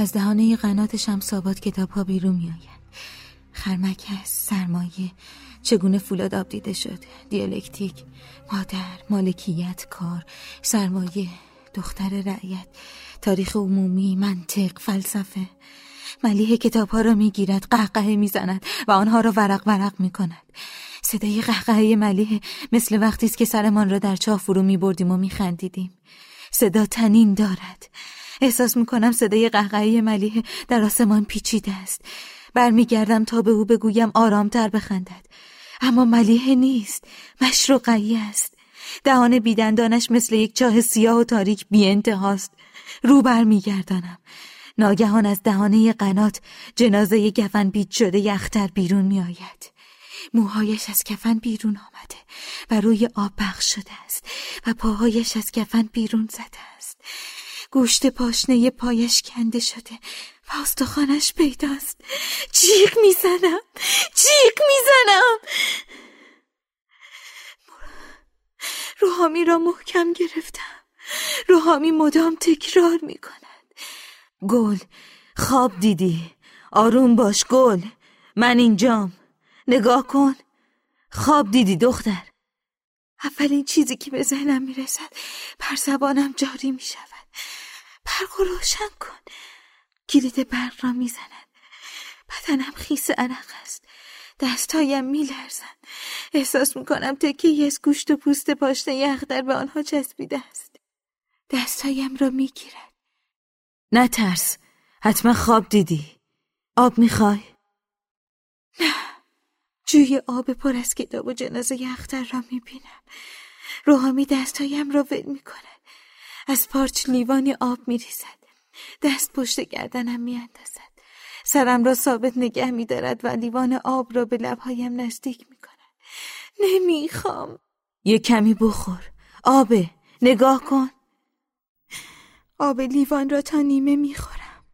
از دهانه قنات شمس آباد کتاب ها بیرون می آید خرمکس، سرمایه، چگونه فولاد آب دیده شد دیالکتیک، مادر، مالکیت، کار، سرمایه، دختر رعیت تاریخ عمومی، منطق، فلسفه. ملیه کتاب ها را می گیرد قهقه می زند و آنها را ورق ورق می کند صدای قهقه ملیه مثل وقتی است که سرمان را در چاه فرو می بردیم و می خندیدیم صدا تنین دارد. احساس می کنم صدای قهقه ملیه در آسمان پیچیده است. برمیگردم تا به او بگویم آرامتر بخندد. اما ملیه نیست. مشروقی است. دهان بیدندانش مثل یک چاه سیاه و تاریک بی انتهاست. رو برمیگردانم. ناگهان از دهانه قنات جنازه گفن بیت شده یختر بیرون می آید. موهایش از کفن بیرون آمده و روی آب بخش شده است و پاهایش از کفن بیرون زده است. گوشت پاشنه پایش کنده شده و استخوانش پیداست. جیغ می‌زنم. جیغ می‌زنم. روحامی را محکم گرفتم. روحامی مدام تکرار می‌کند. گل خواب دیدی. آروم باش گل. من اینجام. نگاه کن. خواب دیدی دختر. اولین چیزی که به ذهنم می‌رسد پر زبانم جاری می‌شود. برق روشن کن. کلید برق را می‌زند. بدنم خیس عرق است. دستهایم میلرزند احساس می‌کنم تکه از گوشت و پوست پاشنه یخدر به آنها چسبیده است. دستهایم را می‌گیرد. نه ترس حتما خواب دیدی. آب می‌خوای؟ نه. جوی آب پر از کتاب و جنازه اختر را می‌بینم. روحامی دستهایم را ول می‌کند. از پارچ لیوانی آب میریزد. دست پشت گردنم میاندازد. سرم را ثابت نگه میدارد و لیوان آب را به لبهایم نزدیک می‌کند. نمی‌خوام. یه کمی بخور. آبه نگاه کن. آب لیوان را تا نیمه می‌خورم.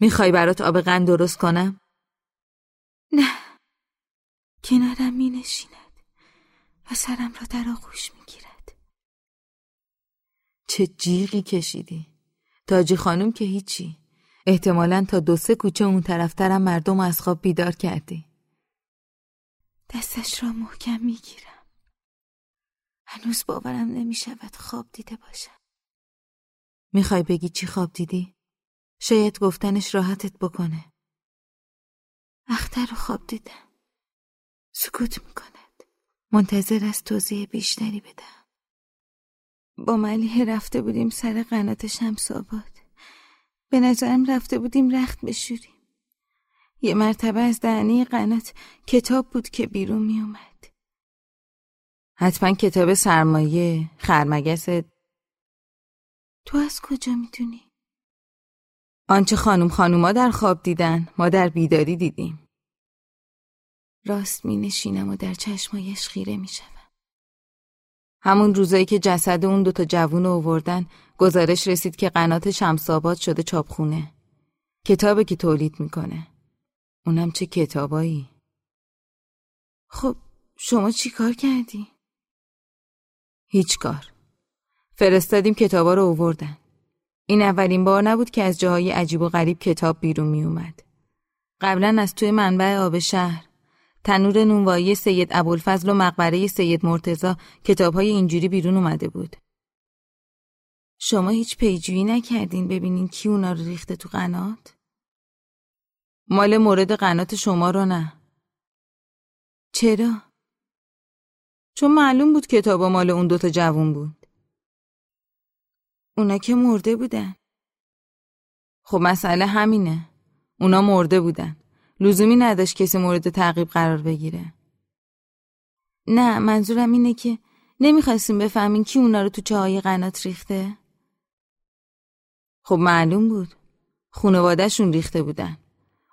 می‌خوای برات آب قند درست کنم؟ نه. کنارم می نشیند و سرم را در آغوش می گیرد چه جیغی کشیدی؟ تاجی خانم که هیچی. احتمالا تا دو سه کوچه اون طرفترم مردم از خواب بیدار کردی. دستش را محکم می گیرم هنوز باورم نمی شود خواب دیده باشم. می‌خوای بگی چی خواب دیدی؟ شاید گفتنش راحتت بکنه. اختر رو خواب دیدم. سکوت می‌کند. منتظر از توضیح بیشتری بدم. با ملیه رفته بودیم سر قنات شمس آباد. به نظرم رفته بودیم رخت بشوریم. یه مرتبه از دهنه قنات کتاب بود که بیرون میومد حتما کتاب سرمایه خرمگس. تو از کجا می‌دونی؟ آنچه خانم خانوما در خواب دیدن ما در بیداری دیدیم. راست می نشینم و در چشمایش خیره می شدم. همون روزایی که جسد اون دوتا جوون آوردن گزارش رسید که قنات شمساباد شده چاپخونه. کتابی که تولید می‌کنه. اونم چه کتابایی؟ خب شما چی کار کردی؟ هیچ کار. فرستادیم کتابا رو آوردن. این اولین بار نبود که از جاهای عجیب و غریب کتاب بیرون می اومد. قبلا از توی منبع آب شهر. تنور نونوایی سید ابوالفضل و مقبره سید مرتزا کتاب های اینجوری بیرون اومده بود. شما هیچ پیجویی نکردین ببینین کی اونا رو ریخته تو قنات؟ مال مورد قنات شما رو نه. چرا؟ چون معلوم بود کتابا مال اون دوتا جوون بود. اونا که مرده بودن خب مسئله همینه اونا مرده بودن لزومی نداشت کسی مورد تعقیب قرار بگیره. نه منظورم اینه که نمی‌خواستیم بفهمین کی اونا رو تو چاهای قنات ریخته. خب معلوم بود. خونوادهشون ریخته بودن.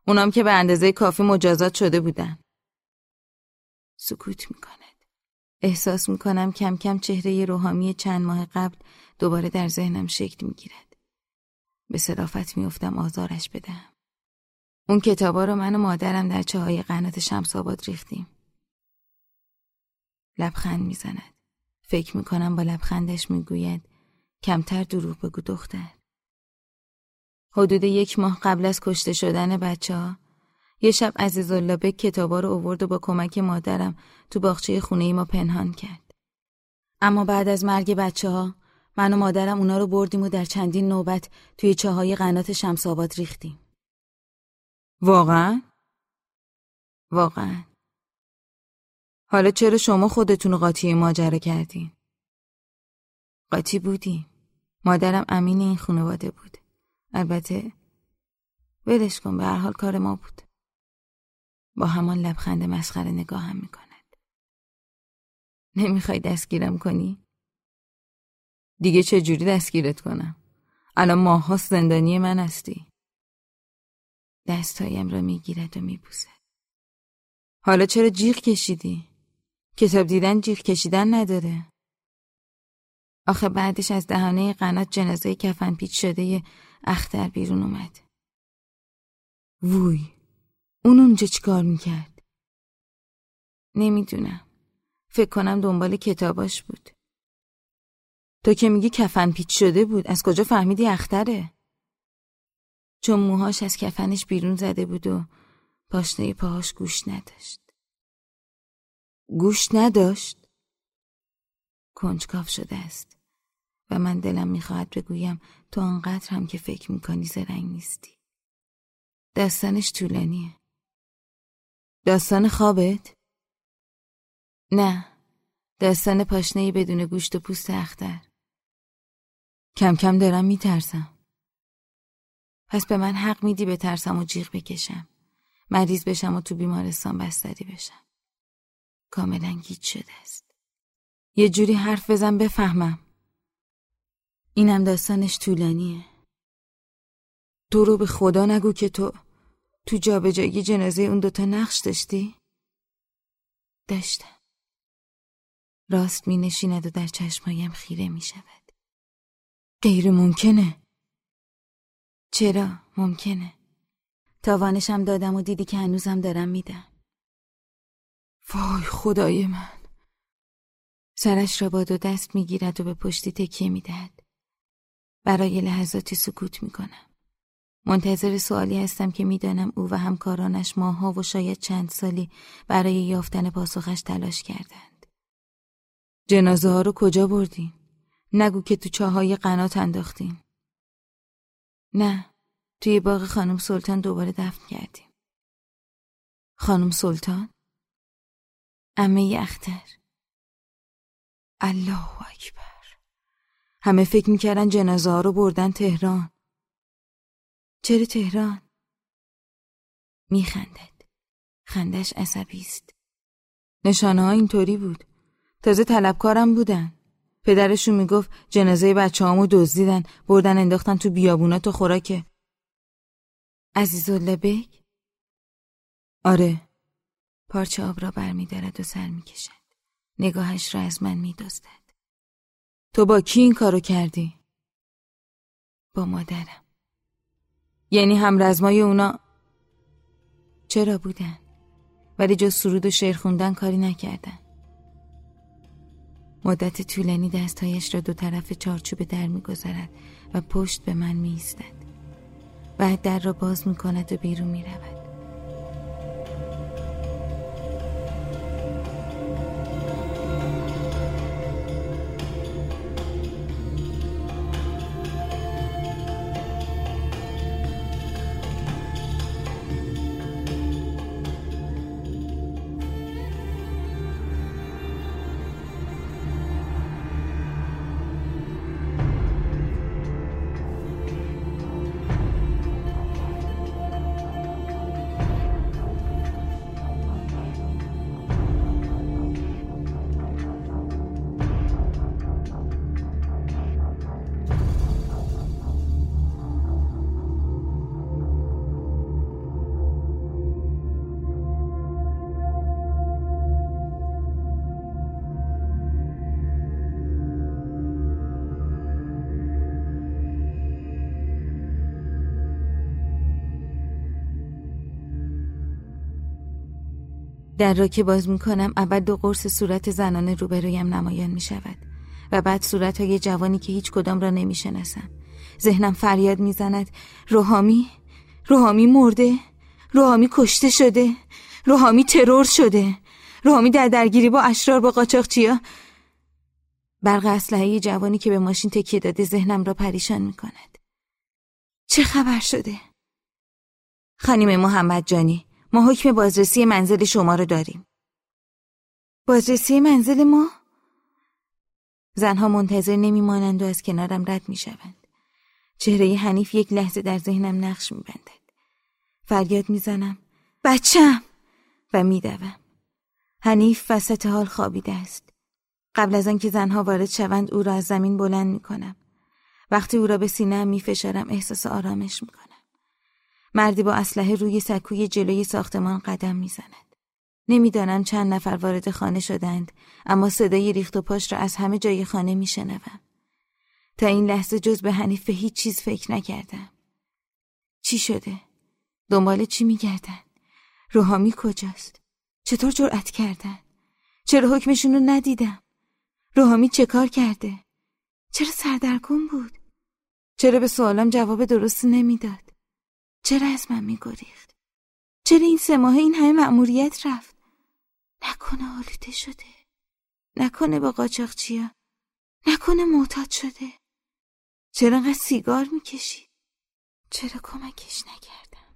اونام که به اندازه کافی مجازات شده بودن. سکوت می‌کند. احساس می‌کنم کم کم چهره روحامی چند ماه قبل دوباره در ذهنم شکل می‌گیرد. به صرافت میافتم آزارش بدم. اون کتابا رو من و مادرم در چاهای قنات شمس آباد ریختیم. لبخند می‌زند. فکر می‌کنم با لبخندش می‌گوید کمتر دروغ بگو دختر. حدود یک ماه قبل از کشته شدن بچه ها یه شب عزیزالله به کتابا رو اوورد و با کمک مادرم تو باغچه خونه ما پنهان کرد. اما بعد از مرگ بچه ها من و مادرم اونا رو بردیم و در چندین نوبت توی چاهای قنات شمس آباد ریختیم. واقعا؟ واقعا. حالا چرا شما خودتون قاطی ماجرا کردین؟ قاطی بودیم. مادرم امین این خانواده بود. البته ولش کن به هر حال کار ما بود. با همان لبخند مسخره نگاهم می‌کند. نمی‌خوای دستگیرم کنی؟ دیگه چه جوری دستگیرت کنم؟ الان ماها زندانی من هستی. دستهایم را می‌گیرد و میبوسد. حالا چرا جیغ کشیدی؟ کتاب دیدن جیغ کشیدن نداره. آخه بعدش از دهانه قنات جنازه کفن پیچ شده اختر بیرون اومد. ووی اون اونجا چیکار می‌کرد؟ نمی‌دونم. فکر کنم دنبال کتاباش بود. تو که میگی کفن پیچ شده بود از کجا فهمیدی اختره؟ چون موهاش از کفنش بیرون زده بود و پاشنه پاهاش گوش نداشت. گوش نداشت؟ کنجکاف شده است و من دلم می‌خواهد بگویم تو آنقدر هم که فکر می‌کنی زرنگ نیستی. داستانش طولانیه. داستان خوابت؟ نه. داستان پاشنهی بدون گوشت و پوست اختر. کم کم دارم میترسم. پس به من حق میدی به ترسم و جیغ بکشم. مریض بشم و تو بیمارستان بستری بشم. کاملا گیت شده است. یه جوری حرف بزن بفهمم. اینم داستانش طولانیه. تو رو به خدا نگو که تو تو جابجایی جنازه اون دوتا نقش داشتی؟ داشتم. راست می نشیند و در چشمایم خیره می شود. غیر ممکنه. چرا ممکنه؟ تاوانشم دادم و دیدی که هنوزم دارم میدم. وای خدای من. سرش را با دو دست می‌گیرد و به پشتی تکیه می‌دهد. برای لحظاتی سکوت می‌کنم. منتظر سوالی هستم که می‌دانم او و همکارانش ماها و شاید چند سالی برای یافتن پاسخش تلاش کردند. جنازه ها رو کجا بردیم؟ نگو که تو چاهای قنات انداختیم. نه، توی باغ خانم سلطان دوباره دفن کردیم. خانم سلطان؟ امه اختر. الله اکبر. همه فکر می‌کردن جنازه ها رو بردن تهران. چرا تهران؟ میخندد. خندش عصبی است. نشانه ها اینطوری بود. تازه طلبکارم بودن. پدرشون می‌گفت جنازه بچه هامو دزدیدن بردن انداختن تو بیابونا تو خوراکه. عزیزالله بگ؟ آره. پارچه آب را برمیدارد و سر می‌کشد. نگاهش را از من میدزدد. تو با کی این کارو کردی؟ با مادرم. یعنی هم رزمای اونا چرا بودن ولی جز سرود و شعر خوندن کاری نکردن مدت طولانی دستهایش را دو طرف چارچوب در می‌گذارد و پشت به من میایستد. بعد در را باز می‌کند و بیرون می‌رود. در را که باز می‌کنم اول دو قرص صورت زنانه روبرویم نمایان می شود و بعد صورت های جوانی که هیچ کدام را نمی شناسم ذهنم فریاد می‌زند روحامی؟ روحامی مرده؟ روحامی کشته شده؟ روحامی ترور شده؟ روحامی در درگیری با اشرار با قاچاقچیا؟ برق اسلحه جوانی که به ماشین تکیه داده ذهنم را پریشان می کند. چه خبر شده؟ خانم محمد جانی ما حکم بازرسی منزل شما رو داریم. بازرسی منزل ما؟ زنها منتظر نمیمانند و از کنارم رد می شوند. چهره حنیف یک لحظه در ذهنم نقش می بندد. فریاد می‌زنم بچم و میدوم. حنیف وسط حال خوابیده است. قبل از آنکه زنها وارد شوند او را از زمین بلند می کنم. وقتی او را به سینه می فشارم احساس آرامش می کنم. مردی با اسلحه روی سکوی جلوی ساختمان قدم می‌زند. نمی‌دانم چند نفر وارد خانه شدند اما صدای ریخت و پاش را از همه جای خانه میشنوم. تا این لحظه جز به حنیف به هیچ چیز فکر نکردم. چی شده؟ دنبال چی میگردن؟ روحامی کجاست؟ چطور جرأت کردن؟ چرا حکمشون رو ندیدم؟ روحامی چه کار کرده؟ چرا سردرگم بود؟ چرا به سوالم جواب درست نمی‌داد؟ چرا از من میگریخت؟ چرا این سه ماه این همه مأموریت رفت؟ نکنه آلوده شده نکنه با قاچاقچیا نکنه معتاد شده چرا انقدر سیگار می‌کشید؟ چرا کمکش نکردم؟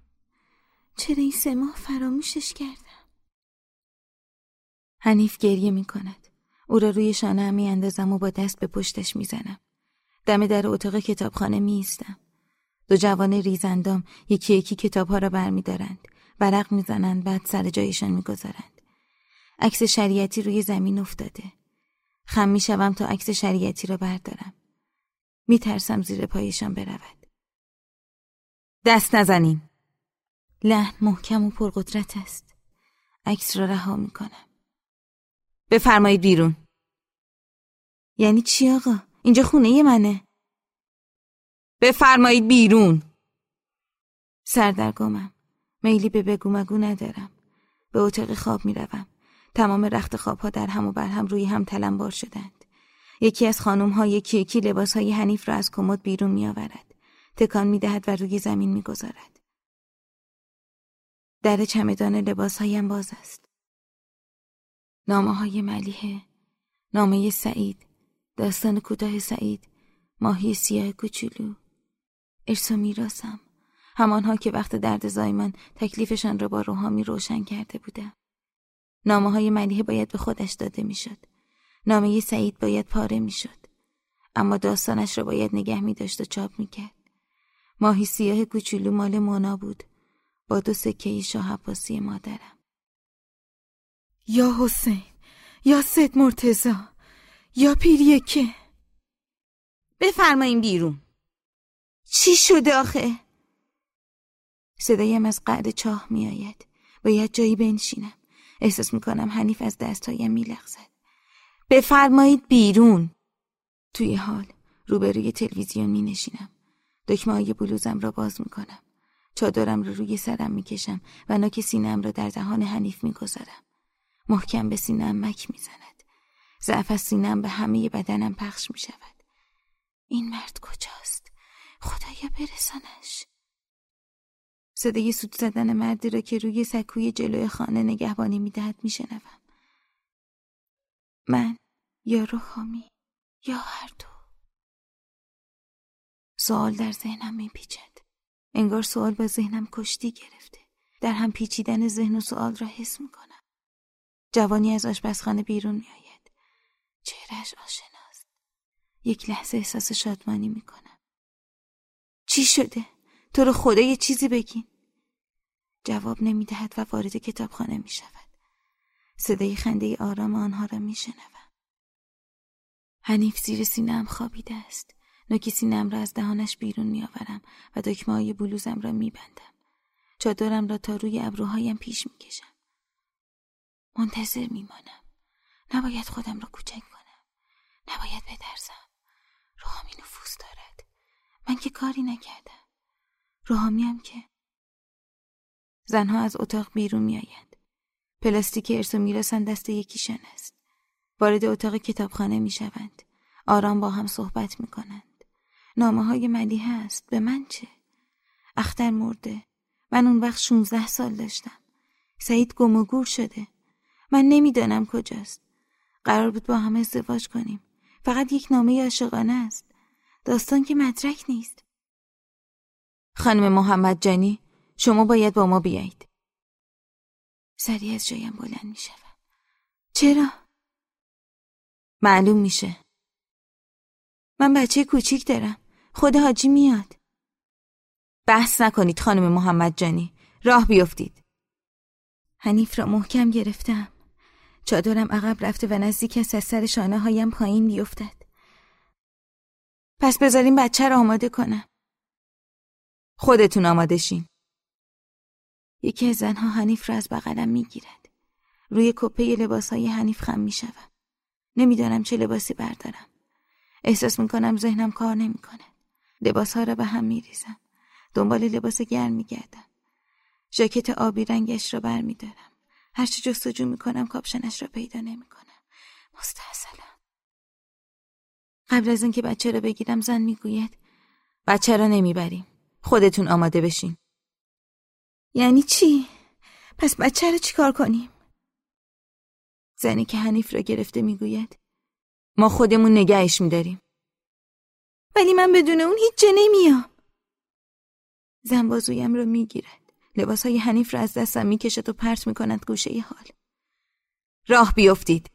چرا این سه ماه فراموشش کردم؟ حنیف گریه می‌کند او را روی شانه می اندازم و با دست به پشتش می‌زنم. دم در اتاق کتابخانه می ایستم. دو جوان ریزندام یکی یکی کتابها را برمیدارند. ورق می‌زنند بعد سر جایشان می‌گذارند. عکس شریعتی روی زمین افتاده. خم می‌شوم تا عکس شریعتی را بردارم. میترسم زیر پایشان برود. دست نزنین. لحن محکم و پرقدرت است. عکس را رها می‌کنم. بفرمایید بیرون یعنی چی آقا؟ اینجا خونه منه بفرمایید بیرون سردرگمم میلی به بگو مگو ندارم به اتاق خواب می‌روم تمام رخت خواب ها در هم و بر هم روی هم تلمبار شدند یکی از خانم ها یکی یکی لباس حنیف را از کمد بیرون می آورد. تکان می دهد و روی زمین می گذارد. در چمدان لباس هایم باز است. نامه های ملیه نامه سعید داستان کوتاه سعید ماهی سیاه کوچولو ارث و میراسم. همانها که وقت درد زایمان تکلیفشان را با روحامی روشن کرده بودم. نامه های ملیه باید به خودش داده می‌شد. نامه سعید باید پاره می‌شد. اما داستانش را باید نگه می داشت و چاپ می کرد. ماهی سیاه کوچولو مال مونا بود. با دو سکه شاه عباسی مادرم. یا حسین یا سید مرتزا یا پیر که بفرماییم بیرون. چی شده آخه؟ صدایم از قعد چاه میآید. باید جایی بنشینم. احساس می‌کنم حنیف از دستهایم میلغزد. بفرمایید بیرون. توی حال روبروی تلویزیون می نشینم دکمه های بلوزم را باز می‌کنم. چادرم را روی سرم می‌کشم و ناک سینم را در دهان حنیف می‌گذارم. محکم به سینم مک می‌زند. ضعف از سینم به همه بدنم پخش می شود این مرد کجاست؟ خدایا برسانش. صدای سود زدن مردی را که روی سکوی جلوی خانه نگهبانی می‌دهد میشنوم. من یا روحامی یا هر دو. سوال در ذهنم میپیچد. انگار سوال با ذهنم کشتی گرفته. در هم پیچیدن ذهن و سوال را حس می‌کنم. جوانی از آشپزخانه بیرون میآید. چهرش آشناست. یک لحظه احساس شادمانی می‌کنم. چی شده تو رو خدا یه چیزی بگین جواب نمی‌دهد و وارد کتابخانه می شود. صدای خنده آرام آنها را می شنوم. حنیف زیر سینم خوابیده است. نوک سینم را از دهانش بیرون می آورم و دکمه های بلوزم را می بندم. چادرم را تا روی ابروهایم پیش می کشم. منتظر میمانم نباید خودم را کوچک کنم نباید بترسم روحامی نفوذ دارد من که کاری نکردم. روحامی هم که. زنها از اتاق بیرون میآیند. پلاستیک ارسو می‌رسند دست یکیشان است. وارد اتاق کتابخانه می‌شوند. آرام با هم صحبت می‌کنند. نامه های ملیه هست. به من چه؟ اختر مرده. من اون وقت 16 سال داشتم. سعید گم و گور شده. من نمی‌دانم کجاست. قرار بود با هم ازدواج کنیم. فقط یک نامه عاشقانه است. داستان که مدرک نیست. خانم محمد جانی شما باید با ما بیایید. سری از جایم بلند می شود. چرا؟ معلوم میشه. من بچه کوچیک دارم. خود حاجی میاد. بحث نکنید خانم محمد جانی. راه بیفتید. حنیف را محکم گرفتم. چادرم عقب رفته و نزدیک از سر شانه هایم پایین بیفتد. پس بذاریم بچه را آماده کنم. خودتون آماده شین. یکی از زنها حنیف را از بغلم می‌گیرد. روی کپه لباس های حنیف خم می‌شوم نمی‌دانم چه لباسی بردارم. احساس می‌کنم ذهنم کار نمی‌کنه لباس ها را به هم میریزم. دنبال لباس گرم میگردم. ژاکت آبی رنگش را برمیدارم. هرچی جستجو می‌کنم کاپشنش را پیدا نمی‌کنم. مستحصلم قبل از اینکه بچه را بگیرم زن می‌گوید. بچه را نمی‌بریم. خودتون آماده بشین. یعنی چی؟ پس بچه رو چیکار کنیم؟ زنی که حنیف را گرفته می‌گوید ما خودمون نگهش میداریم. ولی من بدون اون هیچ جا نمیام. زن بازویم را می‌گیرد. لباس های حنیف را از دستم می‌کشد و پرت می‌کند گوشه حال. راه بیفتید.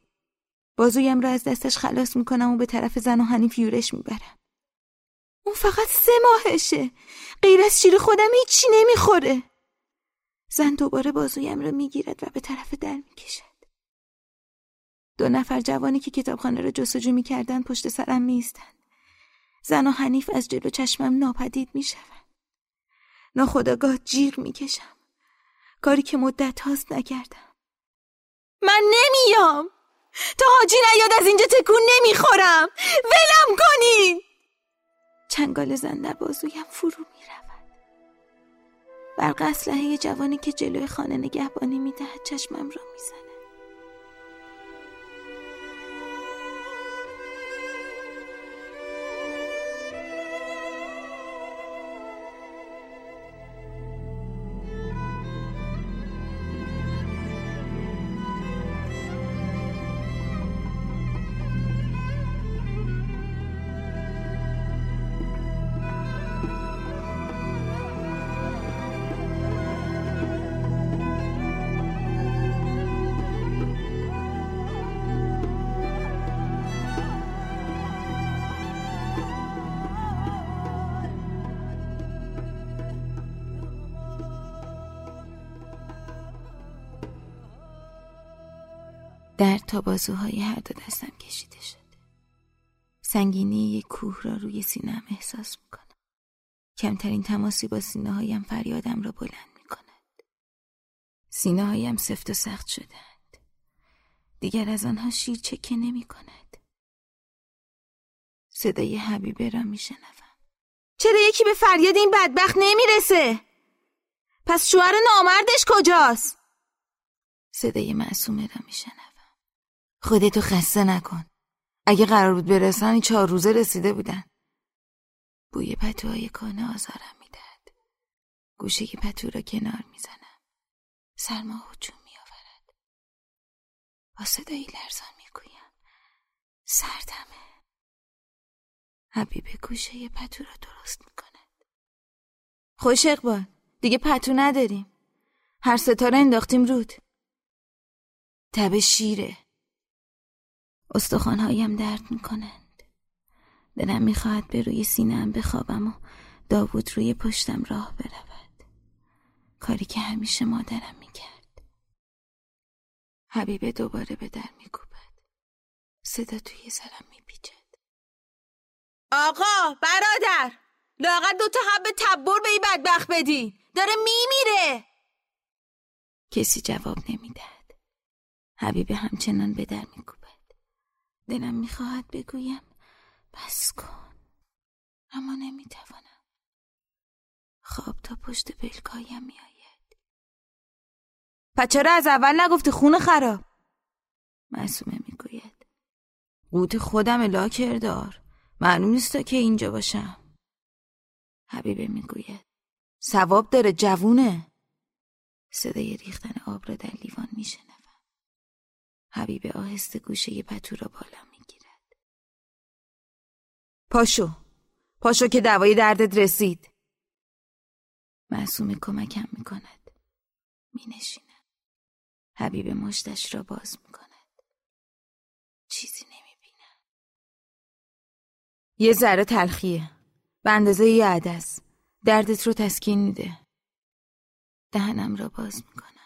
بازویم را از دستش خلاص می‌کنم و به طرف زن و حنیف یورش می‌برم. اون فقط سه ماهشه. غیر از شیر خودم هیچی نمی‌خوره. زن دوباره بازویم را می‌گیرد و به طرف در می‌کشد. دو نفر جوانی که کتابخانه را جستجو می‌کردند پشت سرم میستند زن و حنیف از جلو چشمم ناپدید می‌شوند. ناخداگاه جیغ می‌کشم. کاری که مدت هاست نکردم. من نمیام! تا حاجی نیاد از اینجا تکون نمی‌خورم. ولم کنین چنگال زن در بازویم فرو می‌رود. برق اسلحه جوانی که جلوی خانه نگهبانی می‌دهد چشمم را می‌زند. درد تا بازوهای هر دو دستم کشیده شده. سنگینی یک کوه را روی سینم احساس می‌کنم. کمترین تماسی با سینه هایم فریادم را بلند می‌کند. سینه هایم سفت و سخت شدهاند. دیگر از آنها شیر چکه نمی کند صدای حبیبه را میشنوم. چرا یکی به فریاد این بدبخت نمی‌رسه؟ پس شوهر نامردش کجاست؟ صدای معصومه را میشنوم. خودتو خسته نکن. اگه قرار بود برسن این چهار روزه رسیده بودن. بوی پتوهای کانه آزارم می‌دهد. گوشه پتو را کنار می‌زنم. سرما هجوم میآورد. با صدایی لرزان می‌گویم. سردمه. حبیب گوشه پتو را درست می‌کند. خوش اقبال. دیگه پتو نداریم. هر ستاره انداختیم رود. تب شیره. استخوانهایم درد می‌کنند. دلم می‌خواهد به روی سینم بخوابم و داوود روی پشتم راه برود. کاری که همیشه مادرم می‌کرد. حبیبه دوباره به در میکوبد. صدا توی سرم میپیچد. آقا برادر! لاغت دوتا حب تبر به این بدبخت بدی. داره میمیره. کسی جواب نمی‌دهد. حبیبه همچنان به در میکوبد. دلم می‌خواهد بگویم بس کن. اما نمی‌توانم. خواب تا پشت پلکایم میآید. چرا از اول نگفتی خونه خراب؟ معصومه می‌گوید. قوت خودم الا کردار معلوم نیست که اینجا باشم. حبیبه می‌گوید. سواب داره جوونه. صدای ریختن آب را در لیوان میشنوم. حبیبه آهسته گوشه پتو را بالا می‌گیرد. پاشو پاشو که دوای دردت رسید. معصومه کمکم می‌کند. مینشینم حبیب مشتش را باز می‌کند. چیزی نمی‌بینم. یه ذره تلخیه. به اندازه یه عدس. دردت رو تسکین میده. دهنم را باز می‌کنم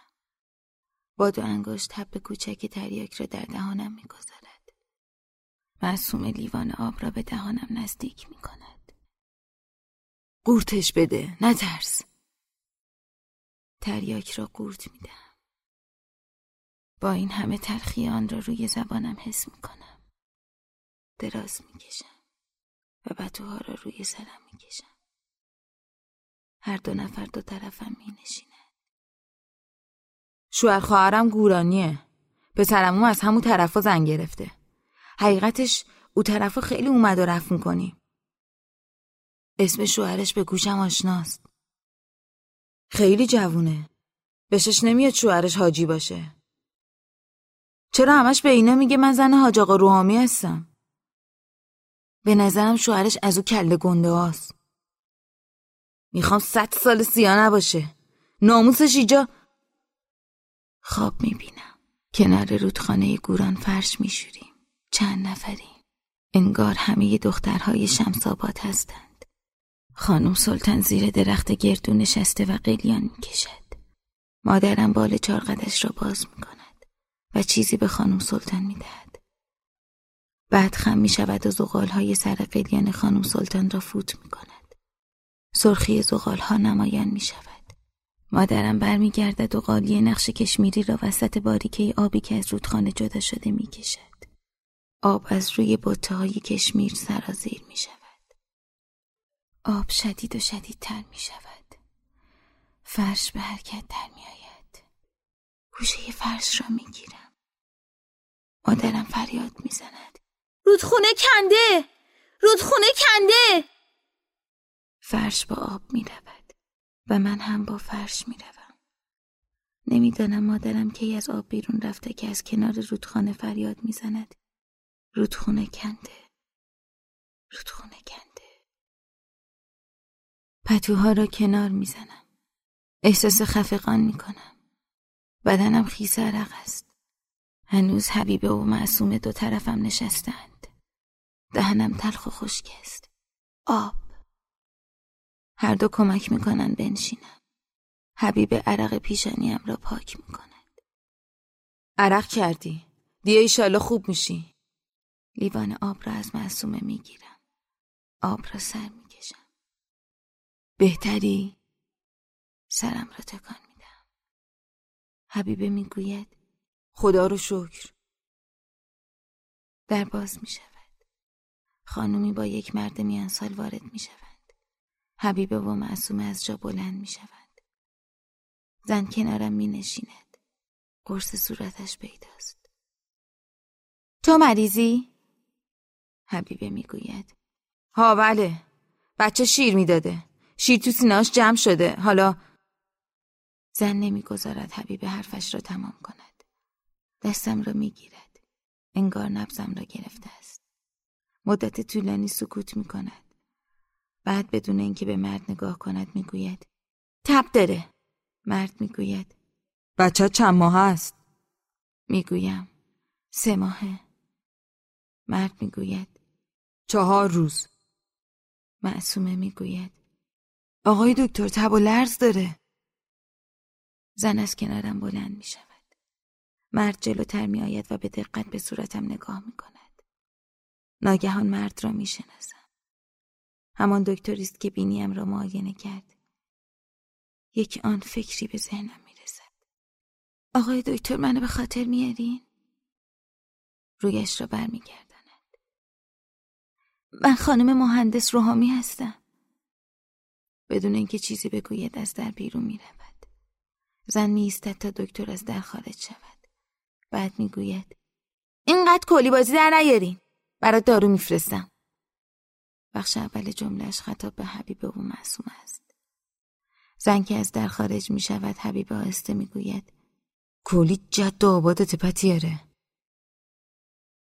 با دو انگشت تب کوچک تریاک را در دهانم می‌گذارد. معصوم لیوان آب را به دهانم نزدیک می‌کند. قورتش بده نترس. تریاک را قورت میدم با این همه تلخی آن را روی زبانم حس می‌کنم. دراز می‌کشم و بطوها را روی سرم می‌کشم. هر دو نفر دو طرفم می نشینه. شوهر خواهرم گورانیه. پسرمو از همون طرفا زن گرفته. حقیقتش او طرفا خیلی اومد و رفت می‌کنیم. اسم شوهرش به گوشم آشناست. خیلی جوونه. بهشش نمیاد شوهرش حاجی باشه. چرا همش به اینا میگه من زن حاج آقا روحامی هستم؟ به نظرم شوهرش از او کله گنده هاست. می‌خوام صد سال سیا نباشه ناموسش ایجا خواب می‌بینم. کنار رودخانه گوران فرش میشوریم. چند نفریم. انگار همه دخترهای شمساباد هستند. خانم سلطان زیر درخت گردو نشسته و قلیان می‌کشد. مادرم بال چارقدش را باز می‌کند و چیزی به خانم سلطان می‌دهد. بعد خم می‌شود و زغالهای سر قلیان خانم سلطان را فوت می‌کند. سرخی زغال ها نمایان می شود. مادرم برمیگردد و قالی نقش کشمیری را وسط باریکه آبی که از رودخانه جدا شده می کشد. آب از روی بطه های کشمیر سرازیر می شود. آب شدید و شدیدتر می شود. فرش به حرکت در می آید. گوشه فرش را می گیرم. مادرم فریاد می زند. رودخونه کنده! رودخونه کنده! فرش با آب می رود و من هم با فرش می روم. نمی‌دانم مادرم کی از آب بیرون رفته که از کنار رودخانه فریاد می‌زند. رودخونه کنده. رودخونه کنده. پتوها را کنار می‌زنم. احساس خفقان می کنم. بدنم خیس عرق است. هنوز حبیبه و معصوم دو طرفم نشستند. دهنم تلخ و خشک است. آب. هر دو کمک می‌کنن بنشینم. حبیب عرق پیشانیم را پاک می‌کند. عرق کردی. دیگه ایشالا خوب میشی. لیوان آب را از معصومه می‌گیرم. آب را سر می‌کشم. بهتری؟ سرم را تکان میدم. حبیبه می‌گوید خدا رو شکر. در باز می‌شود. خانومی با یک مرد میان سال وارد می‌شود. حبیبه و معصومه از جا بلند می شوند. زن کنارم می نشیند. قرص صورتش پیداست. تو مریضی؟ حبیبه می گوید. ها بله. بچه شیر می‌داده. شیر تو سیناش جمع شده. حالا زن نمی‌گذارد حبیبه حرفش را تمام کند. دستم را می‌گیرد. انگار نبزم را گرفته است. مدت طولانی سکوت می کند. بعد بدون اینکه به مرد نگاه کند می‌گوید تب داره مرد می‌گوید بچه چند ماه است می‌گویم سه ماهه مرد می‌گوید چهار روز معصومه می‌گوید آقای دکتر تب و لرز داره زن از کنارم بلند می شود. مرد جلوتر می آید و به دقت به صورتم نگاه می کند. ناگهان مرد را می شناسم. همان دکتری است که بینیم را معاینه کرد. یک آن فکری به ذهنم می‌رسد. آقای دکتر منو به خاطر میارین؟ رویش را برمیگرداند. من خانم مهندس روحامی هستم. بدون اینکه چیزی بگوید از در بیرون می‌رود. زن میایستد تا دکتر از در خارج شود. بعد می‌گوید اینقدر کلی بازی در نیارین. برات دارو میفرستم. بخش اول جملهش خطاب به حبیبه و معصوم است. زن که از در خارج می شود حبیب آهسته می گوید کولی جد و آبادت پتیاره